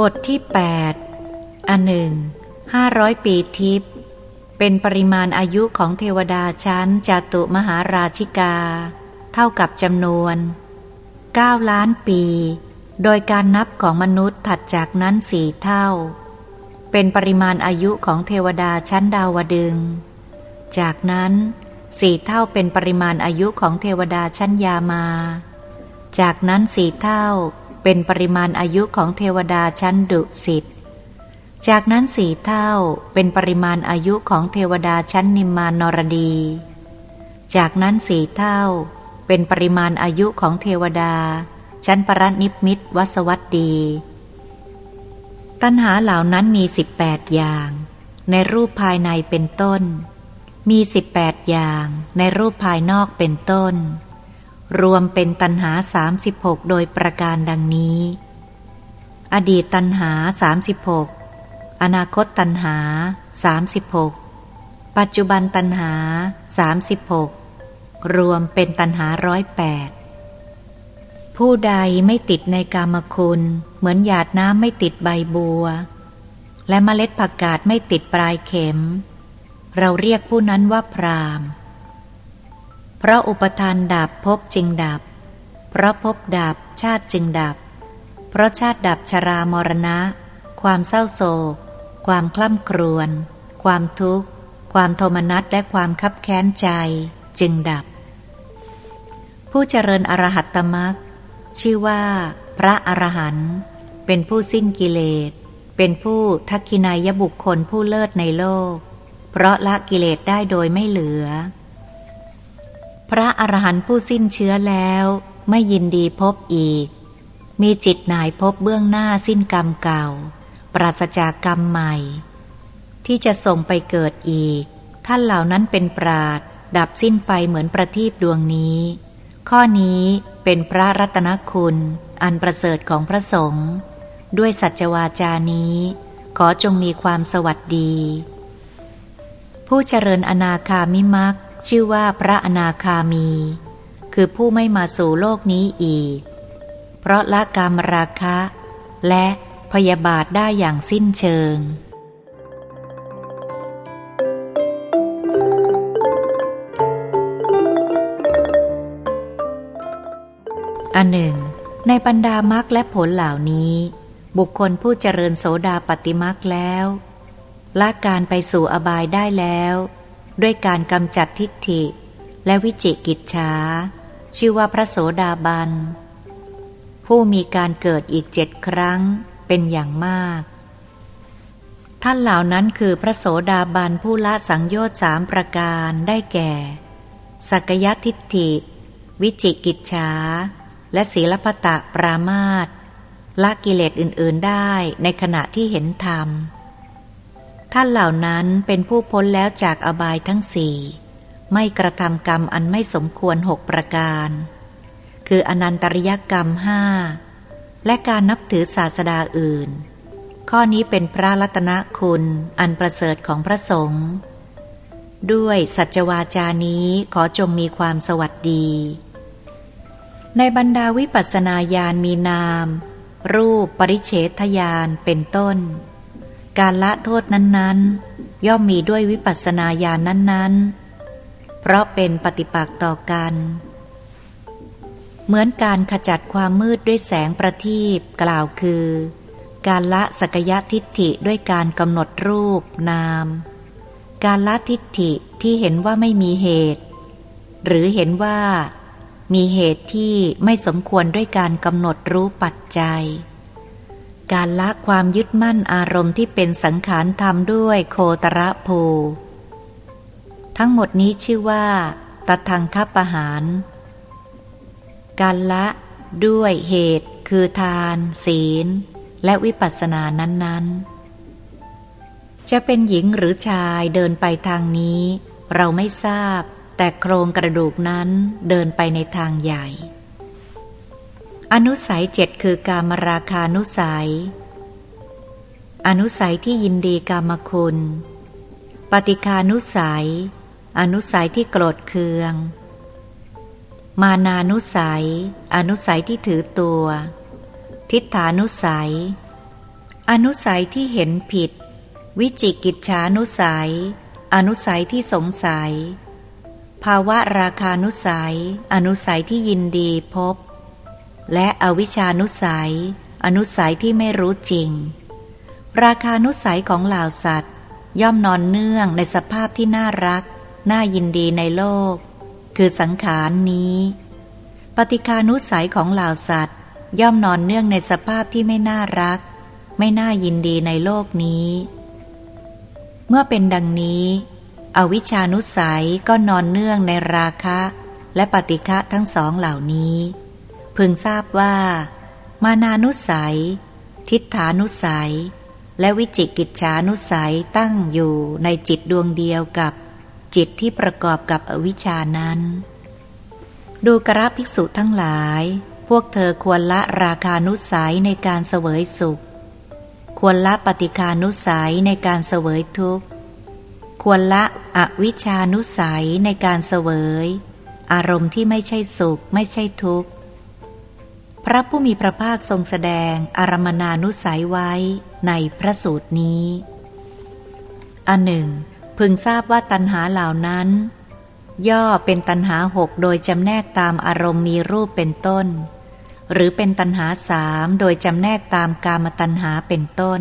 บทที่ 8 อันหนึ่งห้าร้อยปีทิพย์เป็นปริมาณอายุของเทวดาชั้นจาตุมหาราชิกา เท่ากับจำนวน 9 ล้านปี โดยการนับของมนุษย์ถัดจากนั้นสี่เท่า เป็นปริมาณอายุของเทวดาชั้นดาวดึง จากนั้นสี่เท่าเป็นปริมาณอายุของเทวดาชั้นยามา จากนั้นสี่เท่า เป็นปริมาณอายุของเทวดาชั้นดุสิต จากนั้นสี่เท่าเป็นปริมาณอายุของเทวดาชั้นนิมมานนรดี จากนั้นสี่เท่าเป็นปริมาณอายุของเทวดา ชั้นปรนิพมิตรวสวัตดี ตัณหาเหล่านั้นมีสิบแปดอย่าง ในรูปภายในเป็นต้น มีสิบแปดอย่าง ในรูปภายนอกเป็นต้น รวมเป็นตันหา 36 โดยประการดังนี้ อดีตตันหา 36 อนาคตตันหา 36 ปัจจุบันตันหา 36 รวมเป็นตันหาร้อยแปดผู้ใดไม่ติดในกามคุณ เหมือนหยาดน้ำไม่ติดใบบัว และเมล็ดผักกาดไม่ติดปลายเข็ม เราเรียกผู้นั้นว่าพราม เพราะอุปทานดับภพจึงดับ เพราะภพดับชาติจึงดับ เพราะชาติดับชรามรณะ ความเศร้าโศก ความคล่ำครวญ ความทุกข์ ความโทมนัสและความคับแค้นใจจึงดับ ผู้เจริญอรหัตตมักชื่อว่า พระอรหันต์เป็นผู้สิ้นกิเลส เป็นผู้ทักขินายบุคคลผู้เลิศในโลก เพราะละกิเลสได้โดยไม่เหลือ พระอรหันต์ผู้สิ้นเชื้อแล้ว ไม่ยินดีพบอีก มีจิตนายพบเบื้องหน้าสิ้นกรรมเก่า ปราศจากกรรมใหม่ ที่จะส่งไปเกิดอีก ท่านเหล่านั้นเป็นปราดดับสิ้นไปเหมือนประทีปดวงนี้ ข้อนี้เป็นพระรัตนคุณ อันประเสริฐของพระสงฆ์ด้วยสัจวาจานี้ ขอจงมีความสวัสดี ผู้เจริญอนาคามิมัก ชื่อว่าพระอนาคามี คือผู้ไม่มาสู่โลกนี้อีก เพราะละกามราคะ และพยาบาทได้อย่างสิ้นเชิง อันหนึ่ง ในบรรดามรรคและผลเหล่านี้ บุคคลผู้เจริญโสดาปฏิมรรคแล้วละการไปสู่อบายได้แล้ว ด้วยการกำจัดทิฏฐิ และวิจิกิจฉาชื่อว่าพระโสดาบัน ผู้มีการเกิดอีกเจ็ดครั้งเป็นอย่างมาก ท่านเหล่านั้นคือพระโสดาบันผู้ละสังโยชน์สามประการได้แก่ สักยทิฏฐิ วิจิกิจฉาและศีลพตะปรามาตละกิเลสอื่น ๆได้ในขณะที่เห็นธรรม ท่านเหล่านั้นเป็นผู้พ้นแล้วจากอบายทั้งสี่ไม่กระทำกรรมอันไม่สมควรหกประการ คืออนันตริยกรรมห้าและการนับถือศาสดาอื่น ข้อนี้เป็นพระรัตนคุณอันประเสริฐของพระสงฆ์ด้วยสัจวาจานี้ขอจงมีความสวัสดี ในบรรดาวิปัสสนาญาณมีนาม รูปปริเฉทญาณเป็นต้น การละโทษนั้นๆ ย่อมมีด้วยวิปัสสนาญาณนนั้นๆ เพราะเป็นปฏิปักษ์ต่อกัน เหมือนการขจัดความมืดด้วยแสงประทีปกล่าวคือ การละสกยะทิฏฐิด้วยการกำหนดรูปนาม การละทิฏฐิที่เห็นว่าไม่มีเหตุ หรือเห็นว่ามีเหตุที่ไม่สมควรด้วยการกำหนดรู้ปัจจัย การละความยึดมั่นอารมณ์ที่เป็นสังขารธรรมด้วยโคตรภูทั้งหมดนี้ชื่อว่าตทังคประหาร การละด้วยเหตุคือทาน ศีล และวิปัสสนานั้นๆ จะเป็นหญิงหรือชายเดินไปทางนี้ เราไม่ทราบ แต่โครงกระดูกนั้นเดินไปในทางใหญ่ อนุสัยเจ็ดคือการมราคานุสัย อนุสัยที่ยินดีกามคุณ ปฏิคานุสัย อนุสัยที่โกรธเคือง มานานุสัย อนุสัยที่ถือตัว ทิฏฐานุสัย อนุสัยที่เห็นผิด วิจิกิจฉานุสัย อนุสัยที่สงสัย ภาวะราคานุสัย อนุสัยที่ยินดีพบ และอวิชานุสัย อนุสัยที่ไม่รู้จริง ราคานุสัยของเหล่าสัตว์ ย่อมนอนเนื่องในสภาพที่น่ารัก น่ายินดีในโลก คือสังขารนี้ ปฏิคานุสัยของเหล่าสัตว์ ย่อมนอนเนื่องในสภาพที่ไม่น่ารัก ไม่น่ายินดีในโลกนี้ เมื่อเป็นดังนี้ อวิชานุสัยก็นอนเนื่องในราคะ และปฏิฆะทั้งสองเหล่านี้ พึงทราบว่า มานานุสัย ทิฏฐานุสัย และวิจิกิจฉานุสัยตั้งอยู่ในจิตดวงเดียวกับจิตที่ประกอบกับอวิชานั้น ดูกระภิกษุทั้งหลาย พวกเธอควรละราคานุสัยในการเสวยสุข ควรละปฏิคานุสัยในการเสวยทุกข์ ควรละอวิชานุสัยในการเสวย อารมณ์ที่ไม่ใช่สุขไม่ใช่ทุกข์ พระผู้มีพระภาคทรงแสดงอารมนานุสัยไว้ในพระสูตรนี้ อันหนึ่ง พึงทราบว่าตัณหาเหล่านั้น ย่อเป็นตัณหาหกโดยจำแนกตามอารมณ์มีรูปเป็นต้น หรือเป็นตัณหาสามโดยจำแนกตามกามตัณหาเป็นต้น